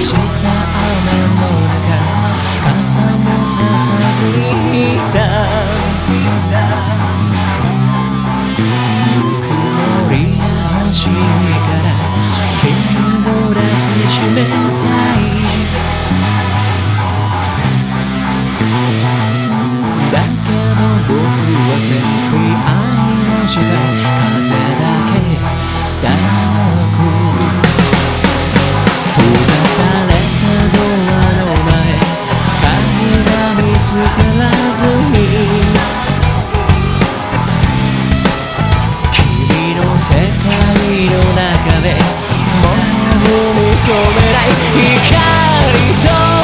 した雨の中傘もささずいた。ぬくもりや星しから君も抱きしめた。いだけど僕はセーフティーアイの下風だけだ世界の中でもう認めない光と